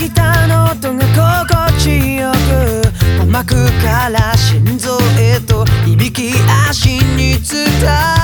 ギターの音が心地よく鼓膜から心臓へと響き足に伝え